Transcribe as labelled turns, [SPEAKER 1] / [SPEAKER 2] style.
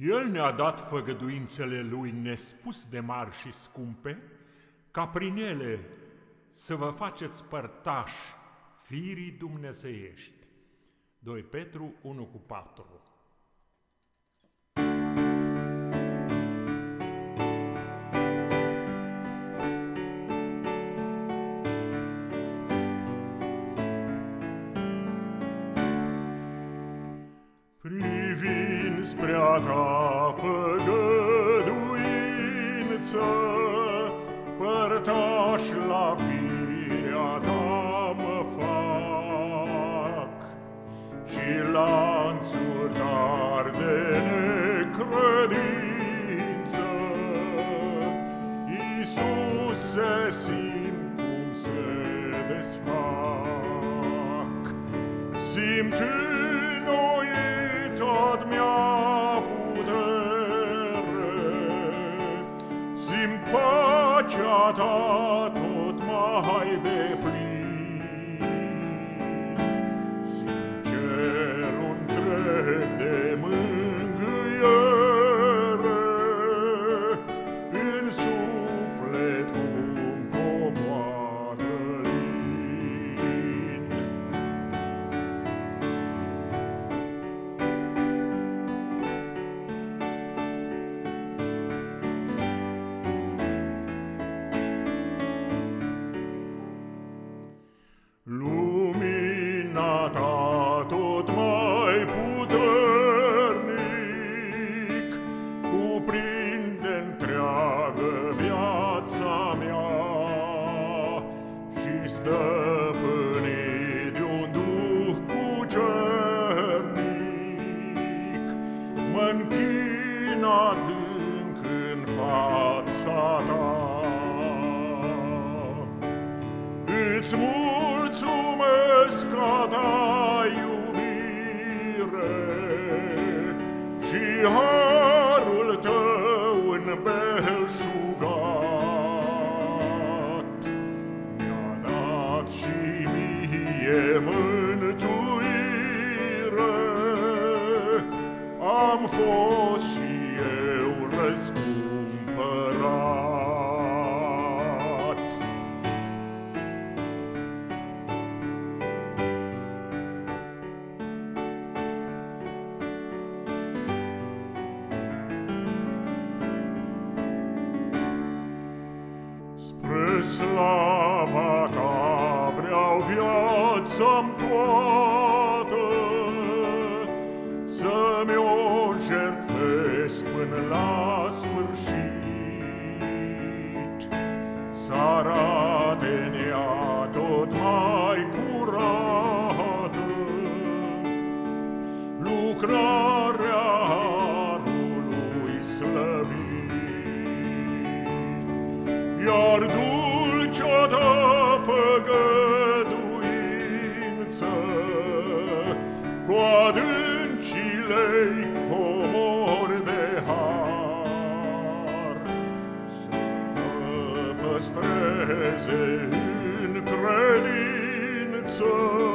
[SPEAKER 1] El ne-a dat făgăduințele Lui nespus de mari și scumpe, ca prin ele să vă faceți părtași firii dumnezeiești. 2 Petru 1 cu 4
[SPEAKER 2] Privind spre a ta făgăduință, Părtaș la firea ta mă fac, Și lanțuri dar de necredință, Iisuse, simt cum se desfac, Simt din pacea ta tot mai deplin. Îți mulțumesc ca ta iubire Și harul tău înbelșugat. Mi-a dat și mie mântuire. Am fost și eu răscumpărat slava ta vreau viața-mi toată, Să-mi o jertfesc până la sfârșit, Să arate în ea tot mai credință.